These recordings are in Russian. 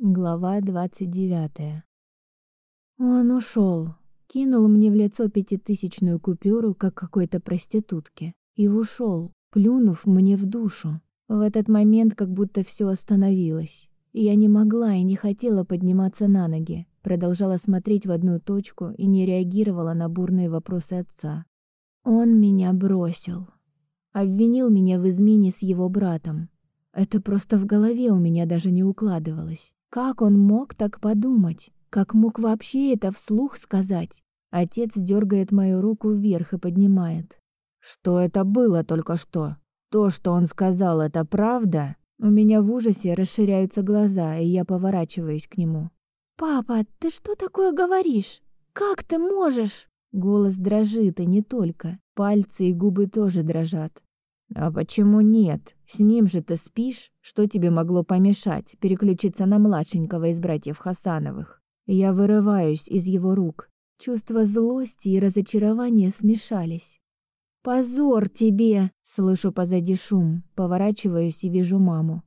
Глава двадцать девятая. Он ушел, кинул мне в лицо пятитысячную купюру, как какой-то проститутке, и ушел, плюнув мне в душу. В этот момент как будто все остановилось. Я не могла и не хотела подниматься на ноги, продолжала смотреть в одну точку и не реагировала на бурные вопросы отца. Он меня бросил. Обвинил меня в измене с его братом. Это просто в голове у меня даже не укладывалось. Как он мог так подумать? Как мог вообще это вслух сказать? Отец дергает мою руку вверх и поднимает. Что это было только что? То, что он сказал, это правда? У меня в ужасе расширяются глаза, и я поворачиваюсь к нему. Папа, ты что такое говоришь? Как ты можешь? Голос дрожит, и не только. Пальцы и губы тоже дрожат. А почему нет? С ним же ты спишь? Что тебе могло помешать переключиться на младшенького из братьев Хасановых? Я вырываюсь из его рук. Чувства злости и разочарования смешались. «Позор тебе!» — слышу позади шум. Поворачиваюсь и вижу маму.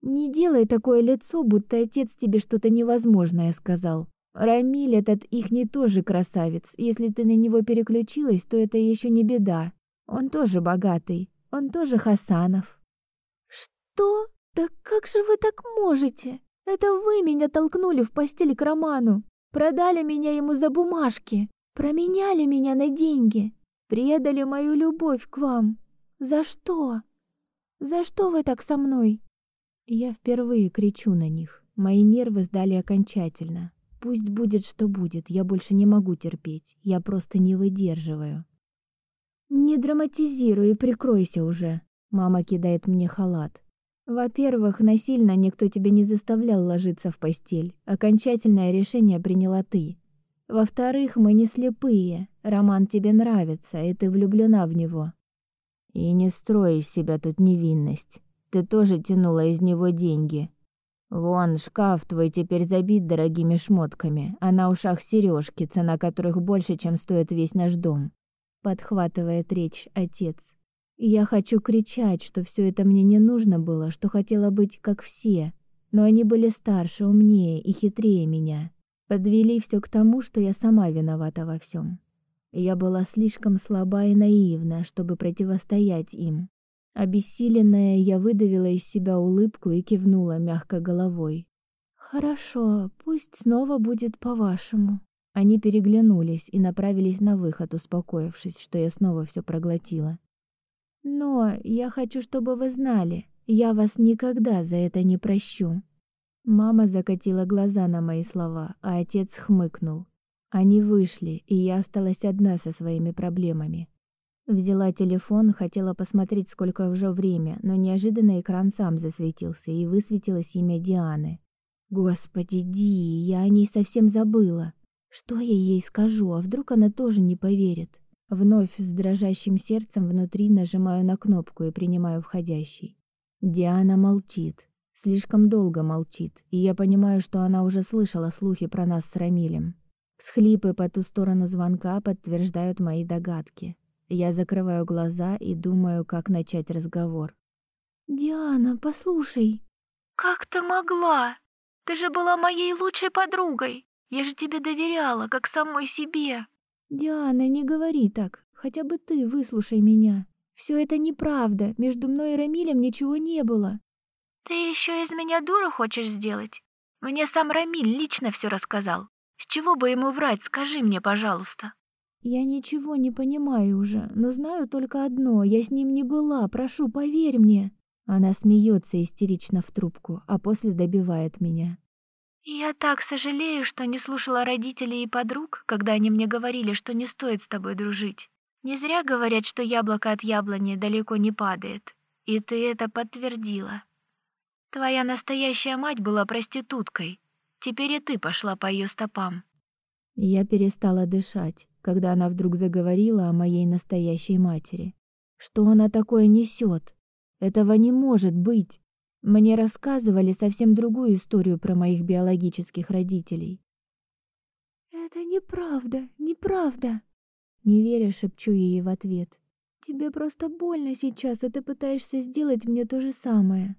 «Не делай такое лицо, будто отец тебе что-то невозможное сказал. Рамиль этот их не тоже красавец. Если ты на него переключилась, то это еще не беда. Он тоже богатый. Он тоже Хасанов. Что? Да как же вы так можете? Это вы меня толкнули в постель к Роману. Продали меня ему за бумажки. Променяли меня на деньги. Предали мою любовь к вам. За что? За что вы так со мной? Я впервые кричу на них. Мои нервы сдали окончательно. Пусть будет, что будет, я больше не могу терпеть. Я просто не выдерживаю. Не драматизируй и прикройся уже. Мама кидает мне халат. Во-первых, насильно никто тебя не заставлял ложиться в постель. Окончательное решение приняла ты. Во-вторых, мы не слепые. Роман тебе нравится, и ты влюблена в него. И не строй из себя тут невинность. Ты тоже тянула из него деньги. Вон, шкаф твой теперь забит дорогими шмотками, а на ушах сережки, цена которых больше, чем стоит весь наш дом подхватывает речь отец. я хочу кричать, что все это мне не нужно было, что хотела быть как все, но они были старше, умнее и хитрее меня. Подвели все к тому, что я сама виновата во всем. Я была слишком слаба и наивна, чтобы противостоять им. Обессиленная, я выдавила из себя улыбку и кивнула мягко головой. Хорошо, пусть снова будет по-вашему. Они переглянулись и направились на выход, успокоившись, что я снова все проглотила. Но я хочу, чтобы вы знали, я вас никогда за это не прощу. Мама закатила глаза на мои слова, а отец хмыкнул. Они вышли, и я осталась одна со своими проблемами. Взяла телефон, хотела посмотреть, сколько уже время, но неожиданно экран сам засветился, и высветилось имя Дианы. Господи, Ди, я о ней совсем забыла. Что я ей скажу, а вдруг она тоже не поверит? Вновь с дрожащим сердцем внутри нажимаю на кнопку и принимаю входящий. Диана молчит. Слишком долго молчит, и я понимаю, что она уже слышала слухи про нас с Рамилем. Всхлипы по ту сторону звонка подтверждают мои догадки. Я закрываю глаза и думаю, как начать разговор. «Диана, послушай». «Как ты могла? Ты же была моей лучшей подругой. Я же тебе доверяла, как самой себе. Диана, не говори так. Хотя бы ты выслушай меня. Все это неправда. Между мной и Рамилем ничего не было. Ты еще из меня дуру хочешь сделать? Мне сам Рамиль лично все рассказал. С чего бы ему врать, скажи мне, пожалуйста. Я ничего не понимаю уже, но знаю только одно: я с ним не была. Прошу, поверь мне. Она смеется истерично в трубку, а после добивает меня. Я так сожалею, что не слушала родителей и подруг, когда они мне говорили, что не стоит с тобой дружить. Не зря говорят, что яблоко от яблони далеко не падает. И ты это подтвердила. Твоя настоящая мать была проституткой. Теперь и ты пошла по ее стопам. Я перестала дышать, когда она вдруг заговорила о моей настоящей матери. Что она такое несет? Этого не может быть. Мне рассказывали совсем другую историю про моих биологических родителей. Это неправда, неправда. Не веря, шепчу ей в ответ. Тебе просто больно сейчас, и ты пытаешься сделать мне то же самое.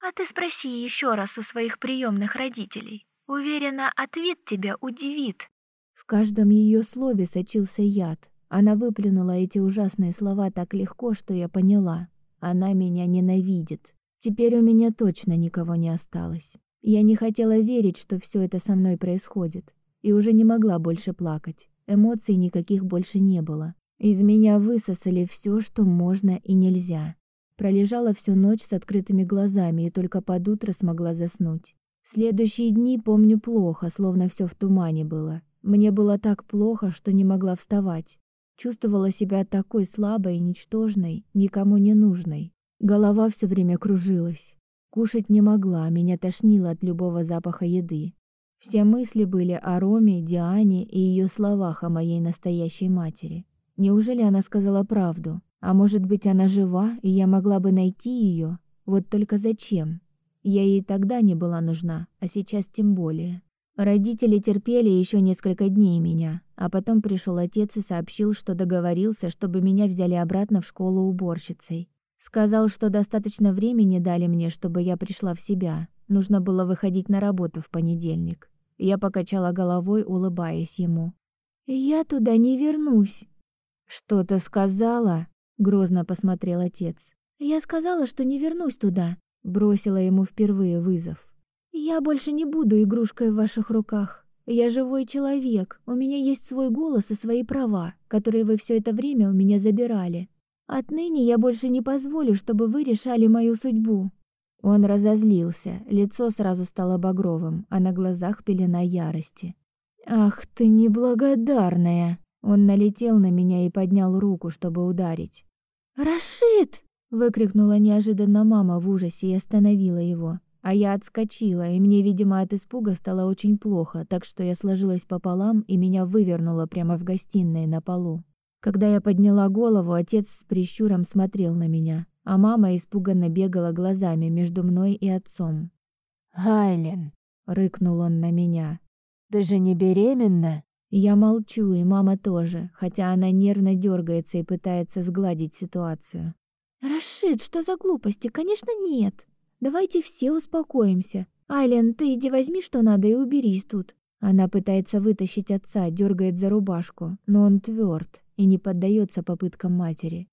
А ты спроси еще раз у своих приемных родителей. Уверена, ответ тебя удивит. В каждом ее слове сочился яд. Она выплюнула эти ужасные слова так легко, что я поняла. Она меня ненавидит. Теперь у меня точно никого не осталось. Я не хотела верить, что все это со мной происходит, и уже не могла больше плакать. Эмоций никаких больше не было. Из меня высосали все, что можно и нельзя. Пролежала всю ночь с открытыми глазами и только под утро смогла заснуть. Следующие дни помню плохо, словно все в тумане было. Мне было так плохо, что не могла вставать. Чувствовала себя такой слабой и ничтожной, никому не нужной. Голова все время кружилась. Кушать не могла, меня тошнило от любого запаха еды. Все мысли были о Роме, Диане и ее словах о моей настоящей матери. Неужели она сказала правду? А может быть, она жива, и я могла бы найти ее? Вот только зачем? Я ей тогда не была нужна, а сейчас тем более. Родители терпели еще несколько дней меня, а потом пришел отец и сообщил, что договорился, чтобы меня взяли обратно в школу уборщицей. Сказал, что достаточно времени дали мне, чтобы я пришла в себя. Нужно было выходить на работу в понедельник. Я покачала головой, улыбаясь ему. «Я туда не вернусь». «Что ты сказала?» — грозно посмотрел отец. «Я сказала, что не вернусь туда», — бросила ему впервые вызов. Я больше не буду игрушкой в ваших руках. Я живой человек. У меня есть свой голос и свои права, которые вы все это время у меня забирали. Отныне я больше не позволю, чтобы вы решали мою судьбу. Он разозлился, лицо сразу стало багровым, а на глазах пелена ярости. Ах ты неблагодарная. Он налетел на меня и поднял руку, чтобы ударить. Рашид! выкрикнула неожиданно мама в ужасе и остановила его. А я отскочила, и мне, видимо, от испуга стало очень плохо, так что я сложилась пополам, и меня вывернуло прямо в гостиной на полу. Когда я подняла голову, отец с прищуром смотрел на меня, а мама испуганно бегала глазами между мной и отцом. «Айлен!» — рыкнул он на меня. «Ты же не беременна?» Я молчу, и мама тоже, хотя она нервно дергается и пытается сгладить ситуацию. «Рашид, что за глупости? Конечно, нет!» Давайте все успокоимся. Айлен, ты иди возьми, что надо, и уберись тут. Она пытается вытащить отца, дергает за рубашку, но он тверд и не поддается попыткам матери.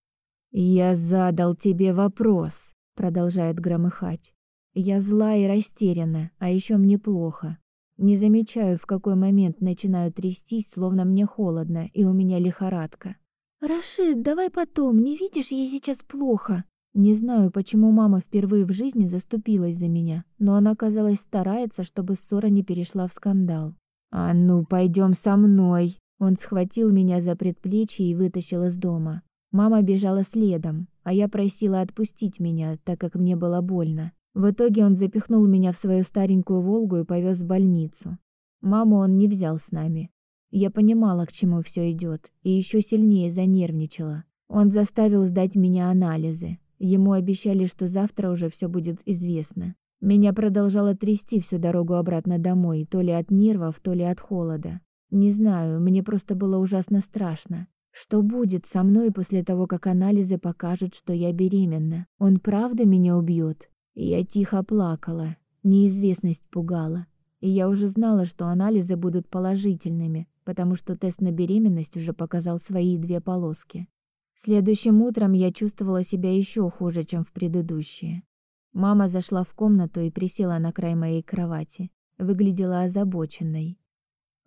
«Я задал тебе вопрос», — продолжает громыхать. Я зла и растеряна, а еще мне плохо. Не замечаю, в какой момент начинаю трястись, словно мне холодно, и у меня лихорадка. «Рашид, давай потом, не видишь, ей сейчас плохо», не знаю, почему мама впервые в жизни заступилась за меня, но она, казалось, старается, чтобы ссора не перешла в скандал. «А ну, пойдем со мной!» Он схватил меня за предплечье и вытащил из дома. Мама бежала следом, а я просила отпустить меня, так как мне было больно. В итоге он запихнул меня в свою старенькую «Волгу» и повез в больницу. Маму он не взял с нами. Я понимала, к чему все идет, и еще сильнее занервничала. Он заставил сдать меня анализы. Ему обещали, что завтра уже все будет известно. Меня продолжало трясти всю дорогу обратно домой, то ли от нервов, то ли от холода. Не знаю, мне просто было ужасно страшно. Что будет со мной после того, как анализы покажут, что я беременна? Он правда меня убьет? я тихо плакала. Неизвестность пугала. И я уже знала, что анализы будут положительными, потому что тест на беременность уже показал свои две полоски. Следующим утром я чувствовала себя еще хуже, чем в предыдущие. Мама зашла в комнату и присела на край моей кровати. Выглядела озабоченной.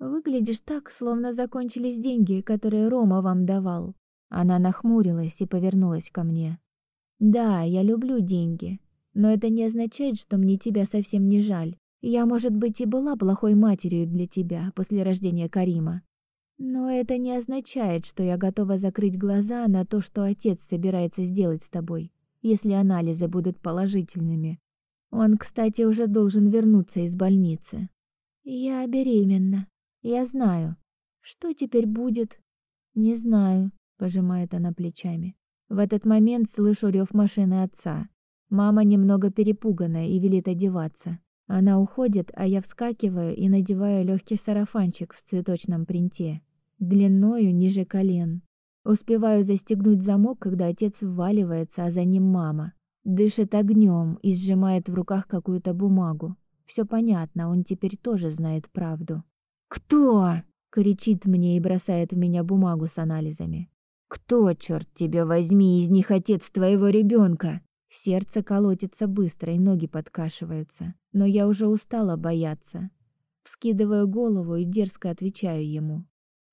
«Выглядишь так, словно закончились деньги, которые Рома вам давал». Она нахмурилась и повернулась ко мне. «Да, я люблю деньги, но это не означает, что мне тебя совсем не жаль. Я, может быть, и была плохой матерью для тебя после рождения Карима, но это не означает, что я готова закрыть глаза на то, что отец собирается сделать с тобой, если анализы будут положительными. Он, кстати, уже должен вернуться из больницы. Я беременна. Я знаю. Что теперь будет? Не знаю, пожимает она плечами. В этот момент слышу рев машины отца. Мама немного перепуганная и велит одеваться. Она уходит, а я вскакиваю и надеваю легкий сарафанчик в цветочном принте, длиною ниже колен. Успеваю застегнуть замок, когда отец вваливается, а за ним мама. Дышит огнем и сжимает в руках какую-то бумагу. Все понятно, он теперь тоже знает правду. «Кто?» — кричит мне и бросает в меня бумагу с анализами. «Кто, черт тебя возьми, из них отец твоего ребенка? Сердце колотится быстро и ноги подкашиваются, но я уже устала бояться. Вскидываю голову и дерзко отвечаю ему.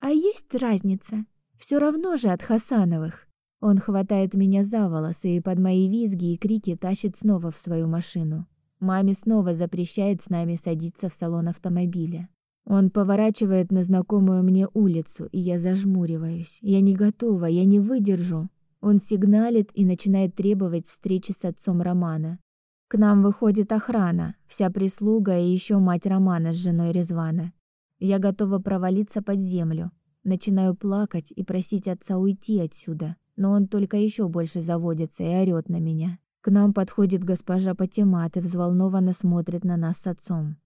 «А есть разница? Все равно же от Хасановых». Он хватает меня за волосы и под мои визги и крики тащит снова в свою машину. Маме снова запрещает с нами садиться в салон автомобиля. Он поворачивает на знакомую мне улицу, и я зажмуриваюсь. Я не готова, я не выдержу. Он сигналит и начинает требовать встречи с отцом Романа. К нам выходит охрана, вся прислуга и еще мать Романа с женой Резвана. Я готова провалиться под землю. Начинаю плакать и просить отца уйти отсюда, но он только еще больше заводится и орёт на меня. К нам подходит госпожа Патимат и взволнованно смотрит на нас с отцом.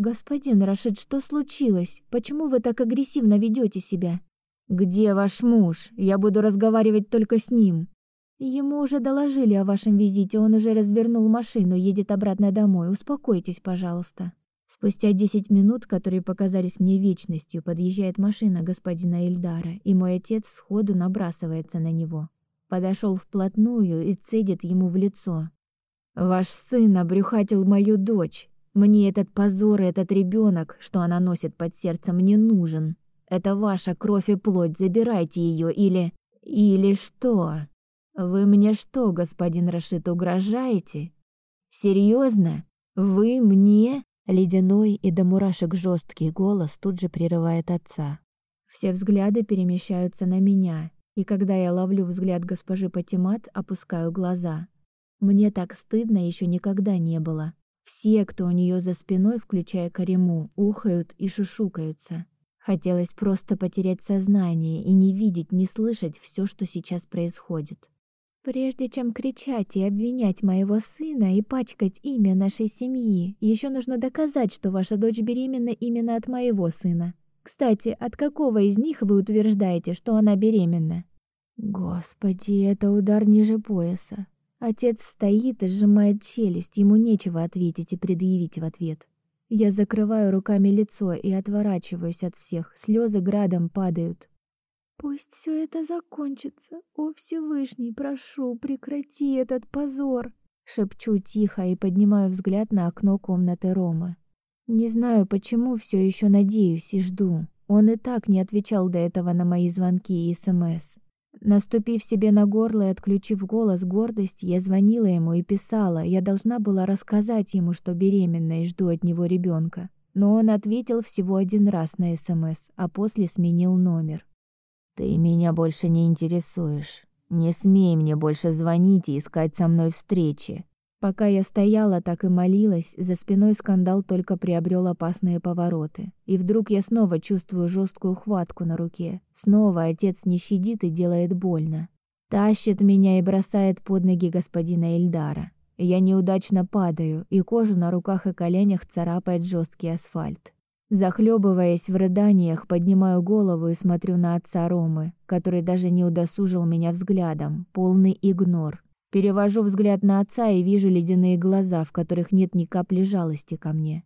«Господин Рашид, что случилось? Почему вы так агрессивно ведете себя?» «Где ваш муж? Я буду разговаривать только с ним». «Ему уже доложили о вашем визите, он уже развернул машину, едет обратно домой. Успокойтесь, пожалуйста». Спустя десять минут, которые показались мне вечностью, подъезжает машина господина Эльдара, и мой отец сходу набрасывается на него подошел вплотную и цедит ему в лицо. «Ваш сын обрюхатил мою дочь. Мне этот позор и этот ребенок, что она носит под сердцем, не нужен. Это ваша кровь и плоть, забирайте ее или... Или что? Вы мне что, господин Рашид, угрожаете? Серьезно? Вы мне?» Ледяной и до мурашек жесткий голос тут же прерывает отца. Все взгляды перемещаются на меня, и когда я ловлю взгляд госпожи Патимат, опускаю глаза. Мне так стыдно еще никогда не было. Все, кто у нее за спиной, включая Кариму, ухают и шушукаются. Хотелось просто потерять сознание и не видеть, не слышать все, что сейчас происходит. Прежде чем кричать и обвинять моего сына и пачкать имя нашей семьи, еще нужно доказать, что ваша дочь беременна именно от моего сына. Кстати, от какого из них вы утверждаете, что она беременна? Господи, это удар ниже пояса. Отец стоит и сжимает челюсть, ему нечего ответить и предъявить в ответ. Я закрываю руками лицо и отворачиваюсь от всех, слезы градом падают. Пусть все это закончится. О Всевышний, прошу, прекрати этот позор. Шепчу тихо и поднимаю взгляд на окно комнаты Ромы. Не знаю, почему все еще надеюсь и жду. Он и так не отвечал до этого на мои звонки и СМС. Наступив себе на горло и отключив голос гордости, я звонила ему и писала. Я должна была рассказать ему, что беременна и жду от него ребенка. Но он ответил всего один раз на СМС, а после сменил номер. Ты меня больше не интересуешь. Не смей мне больше звонить и искать со мной встречи. Пока я стояла так и молилась, за спиной скандал только приобрел опасные повороты. И вдруг я снова чувствую жесткую хватку на руке. Снова отец не щадит и делает больно. Тащит меня и бросает под ноги господина Эльдара. Я неудачно падаю, и кожу на руках и коленях царапает жесткий асфальт. Захлебываясь в рыданиях, поднимаю голову и смотрю на отца Ромы, который даже не удосужил меня взглядом, полный игнор. Перевожу взгляд на отца и вижу ледяные глаза, в которых нет ни капли жалости ко мне.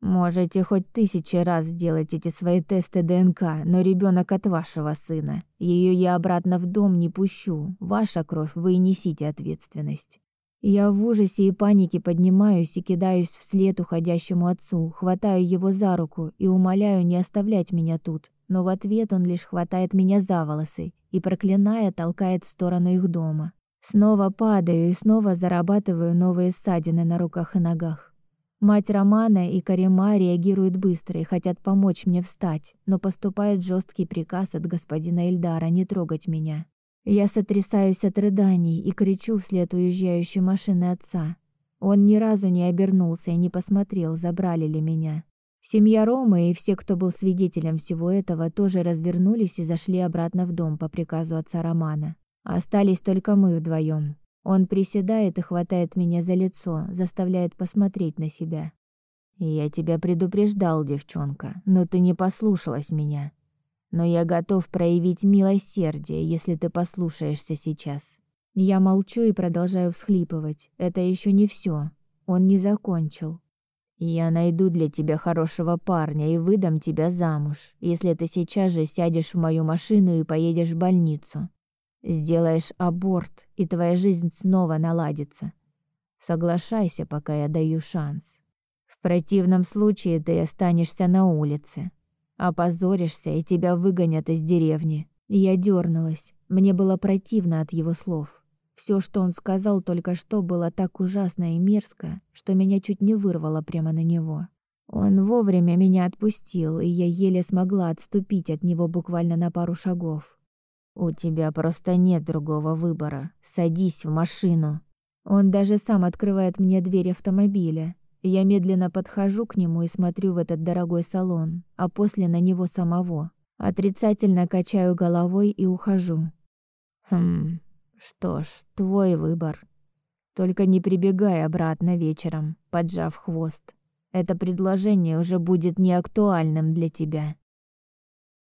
Можете хоть тысячи раз сделать эти свои тесты ДНК, но ребенок от вашего сына. Ее я обратно в дом не пущу. Ваша кровь, вы несите ответственность. Я в ужасе и панике поднимаюсь и кидаюсь вслед уходящему отцу, хватаю его за руку и умоляю не оставлять меня тут. Но в ответ он лишь хватает меня за волосы и, проклиная, толкает в сторону их дома. Снова падаю и снова зарабатываю новые ссадины на руках и ногах. Мать Романа и Карима реагируют быстро и хотят помочь мне встать, но поступает жесткий приказ от господина Эльдара не трогать меня. Я сотрясаюсь от рыданий и кричу вслед уезжающей машины отца. Он ни разу не обернулся и не посмотрел, забрали ли меня. Семья Ромы и все, кто был свидетелем всего этого, тоже развернулись и зашли обратно в дом по приказу отца Романа. Остались только мы вдвоем. Он приседает и хватает меня за лицо, заставляет посмотреть на себя. Я тебя предупреждал, девчонка, но ты не послушалась меня. Но я готов проявить милосердие, если ты послушаешься сейчас. Я молчу и продолжаю всхлипывать. Это еще не все. Он не закончил. Я найду для тебя хорошего парня и выдам тебя замуж, если ты сейчас же сядешь в мою машину и поедешь в больницу. Сделаешь аборт, и твоя жизнь снова наладится. Соглашайся, пока я даю шанс. В противном случае ты останешься на улице. Опозоришься, и тебя выгонят из деревни. Я дернулась. Мне было противно от его слов. Все, что он сказал только что, было так ужасно и мерзко, что меня чуть не вырвало прямо на него. Он вовремя меня отпустил, и я еле смогла отступить от него буквально на пару шагов. У тебя просто нет другого выбора. Садись в машину. Он даже сам открывает мне дверь автомобиля. Я медленно подхожу к нему и смотрю в этот дорогой салон, а после на него самого. Отрицательно качаю головой и ухожу. Хм. Что ж, твой выбор. Только не прибегай обратно вечером, поджав хвост. Это предложение уже будет неактуальным для тебя.